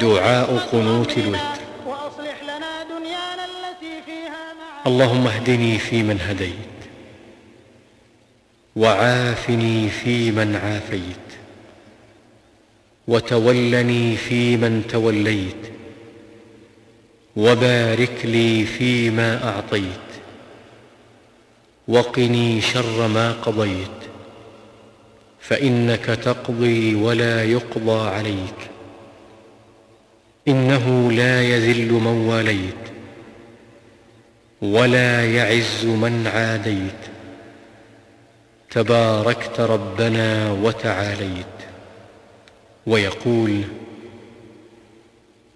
دعاء قنوت الوتر. وأصلح لنا دنيانا التي فيها معاشنا اللهم اهدني فيمن هديت وعافني فيمن عافيت وتولني فيمن توليت وبارك لي فيما أعطيت وقني شر ما قضيت فإنك تقضي ولا يقضى عليك إنه لا يذل من واليت ولا يعز من عاديت تباركت ربنا وتعاليت ويقول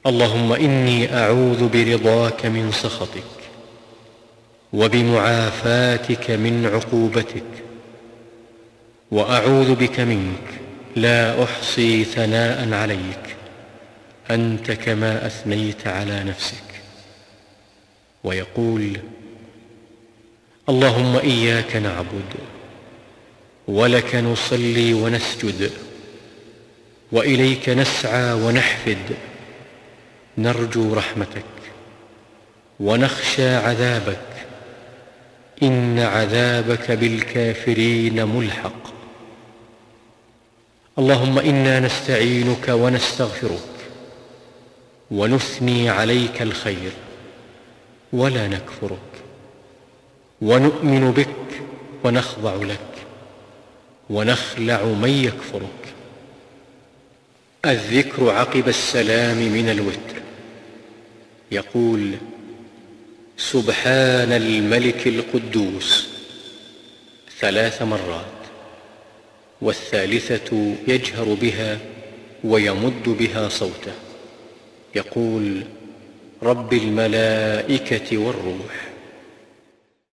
اللهم إني أعوذ برضاك من سخطك وبمعافاتك من عقوبتك وأعوذ بك منك لا أحصي ثناء عليك أنت كما أثنيت على نفسك. ويقول اللهم إياك نعبد ولك نصلي ونسجد وإليك نسعى ونحفد. نرجو رحمتك ونخشى عذابك. إن عذابك بالكافرين ملحق. اللهم إنا نستعينك ونستغفرك. ونثني عليك الخير ولا نكفرك ونؤمن بك ونخضع لك ونخلع من يكفرك الذكر عقب السلام من الوتر يقول سبحان الملك القدوس ثلاث مرات والثالثة يجهر بها ويمد بها صوته يقول رب الملائكة والروح.